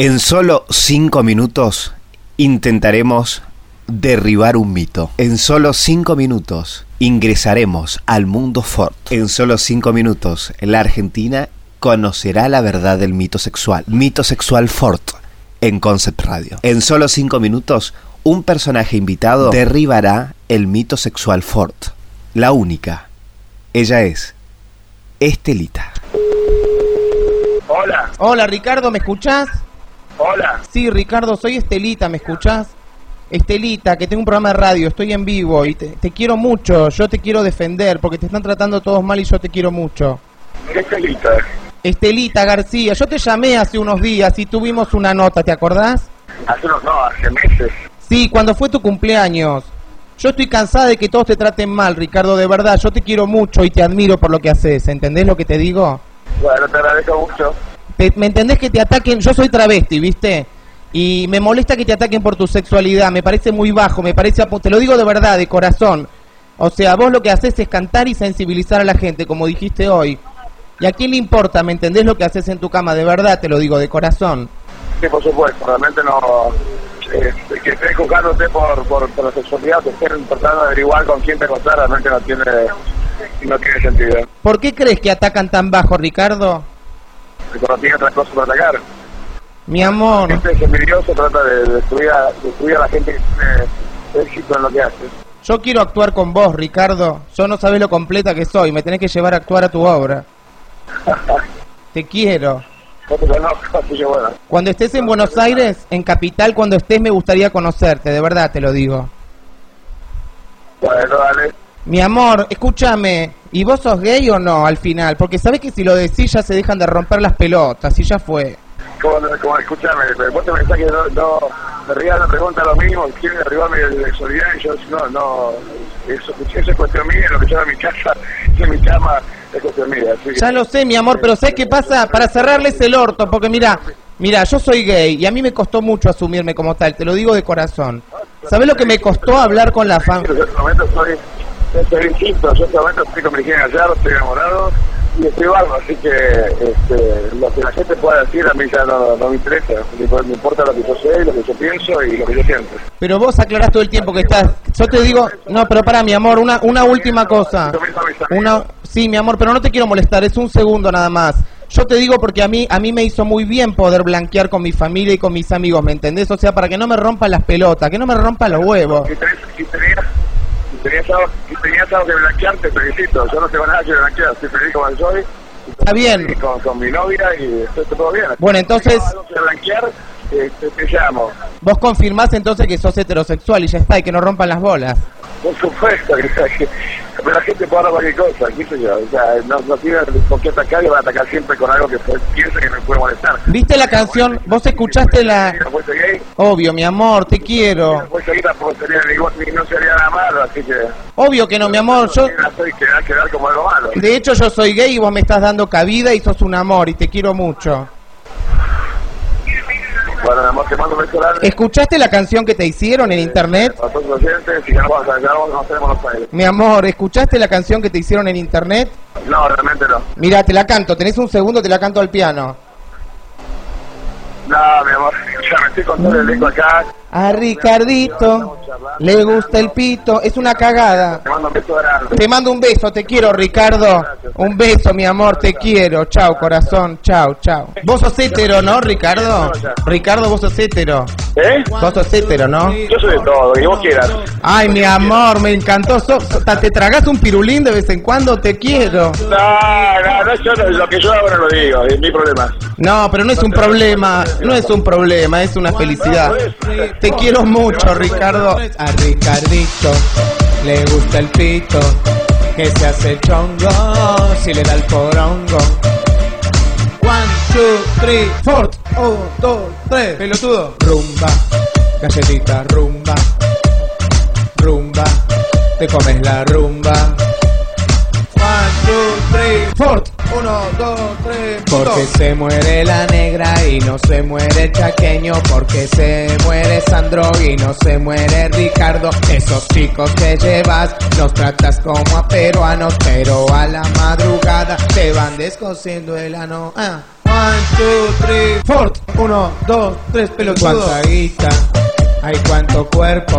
En solo cinco minutos intentaremos derribar un mito. En solo cinco minutos ingresaremos al mundo Ford. En solo cinco minutos la Argentina conocerá la verdad del mito sexual. Mito sexual Ford en Concept Radio. En solo cinco minutos un personaje invitado derribará el mito sexual Ford. La única. Ella es Estelita. Hola, Hola Ricardo, ¿me escuchás? Hola. Sí, Ricardo, soy Estelita, ¿me escuchás? Estelita, que tengo un programa de radio, estoy en vivo y te, te quiero mucho, yo te quiero defender porque te están tratando todos mal y yo te quiero mucho. ¿Qué telita? Estelita García, yo te llamé hace unos días y tuvimos una nota, ¿te acordás? Hace unos, no, hace meses. Sí, cuando fue tu cumpleaños. Yo estoy cansada de que todos te traten mal, Ricardo, de verdad, yo te quiero mucho y te admiro por lo que haces, ¿entendés lo que te digo? Bueno, te agradezco mucho. Te- ¿Me entendés que te ataquen? Yo soy travesti, ¿viste? Y me molesta que te ataquen por tu sexualidad, me parece muy bajo, me parece... Te lo digo de verdad, de corazón. O sea, vos lo que haces es cantar y sensibilizar a la gente, como dijiste hoy. ¿Y a quién le importa? ¿Me entendés lo que haces en tu cama? De verdad, te lo digo, de corazón. Sí, por supuesto, realmente no... eh, que estés juzgándote por, por, por la sexualidad, que estén tratando de averiguar con quién te acostás, realmente no tiene, no tiene sentido. ¿Por qué crees que atacan tan bajo, Ricardo? Porque cuando tiene otras cosas para atacar. Mi amor. Gente es envidioso, trata de destruir a, destruir a la gente que tiene éxito en lo que hace. Yo quiero actuar con vos, Ricardo. Yo no sabés lo completa que soy, me tenés que llevar a actuar a tu obra. Te quiero. Cuando estés en Buenos Aires, en Capital, cuando estés me gustaría conocerte, de verdad te lo digo. Bueno, dale. Mi amor, escúchame, ¿y vos sos gay o no al final? Porque sabés que si lo decís ya se dejan de romper las pelotas y ya fue. Como, como escuchame, vos te pensás que no, no me rías, me pregunta lo mismo, quieren derribarme de sexualidad y yo no, no, eso, eso es cuestión mía, lo que yo en mi casa, en mi cama, es cuestión mía. Así que, Ya lo sé, mi amor, pero ¿sabés qué pasa? Para cerrarles el orto, porque mira, mira, yo soy gay y a mí me costó mucho asumirme como tal, te lo digo de corazón. ¿Sabés lo que me costó hablar con la fam... Yo en este momento soy, soy distinto, yo en este momento estoy con Virginia Gallardo, estoy enamorado y estoy bárbaro, así que este, lo que la gente pueda decir a mí ya no, no me interesa, me, importa lo que yo sé, lo que yo pienso y lo que yo siento. Pero vos aclarás todo el tiempo que estás. Yo te digo, no, pero para mi amor, una, una última cosa. Una, sí, mi amor, pero no te quiero molestar, es un segundo nada más. Yo te digo porque a mí, a mí me hizo muy bien poder blanquear con mi familia y con mis amigos, ¿me entendés? O sea, para que no me rompan las pelotas, que no me rompan los huevos. Tenías, algo, si tenías algo que blanquear, te felicito. Yo no tengo nada que blanquear, estoy feliz como soy. Está bien. Con, con mi novia y estoy todo bien. Bueno, entonces- Si tengo algo que blanquear, este, te llamo. Vos confirmás entonces que sos heterosexual y ya está, y que no rompan las bolas. Por supuesto, que, pero la gente puede hablar cualquier cosa, qué sé yo. O sea, no, no tiene por qué atacar y va a atacar siempre con algo que pues, piensa que me puede molestar. ¿Viste la canción? ¿Vos escuchaste la...? Obvio, mi amor, te quiero. no sería nada malo, así que... Obvio que no, mi amor, yo... De hecho, yo soy gay y vos me estás dando cabida y sos un amor y te quiero mucho. Bueno, mi amor, te mando un beso grande. ¿Escuchaste la canción que te hicieron en internet? Los oyentes, ya ya Buenos Aires. Mi amor, ¿escuchaste la canción que te hicieron en internet? No, realmente no. Mira, te la canto, tenés un segundo, te la canto al piano. No, mi amor, ya me estoy con todo el elenco acá. A Ricardito le gusta el pito, es una cagada. Te mando un beso grande. Te mando un beso, te quiero, Ricardo. Un beso, mi amor, te quiero. Chao, corazón, chao, chao. Vos sos hétero, ¿no, Ricardo? Ricardo, vos sos hétero. ¿Eh? Vos sos hétero, ¿no? Yo soy de todo, que vos quieras. Ay, mi amor, me encantó. So- so- ¿Te tragás un pirulín de vez en cuando? Te quiero. No, no, no, yo lo que yo hago no lo digo, es mi problema. No, pero no es un problema, no es un problema, es una felicidad. Te quiero mucho, Ricardo. A Ricardito le gusta el pito, que se hace chongo si le da el porongo. One, two, three, four. Un, dos, tres. Pelotudo. Rumba, galletita, rumba. Rumba, te comes la rumba. One, two, three, four. Uno, dos, tres, Porque se muere la negra y no se muere el chaqueño. Porque se muere Sandro y no se muere Ricardo. Esos chicos que llevas los tratas como a peruanos. Pero a la madrugada te van descosiendo el ano. Ah, One, two, three, four. Uno, dos, tres, pelotudo. Cuánta guita, hay cuánto cuerpo,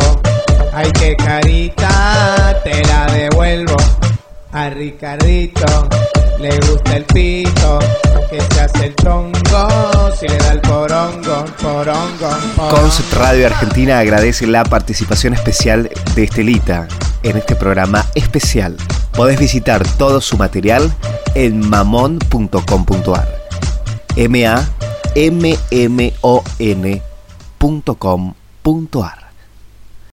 hay que carita, te la devuelvo. A Ricardito le gusta el pito, que se hace el chongo, si le da el porongo, porongo, porongo. Concept Radio Argentina agradece la participación especial de Estelita en este programa especial. Podés visitar todo su material en mamon.com.ar. M A M M O N.com.ar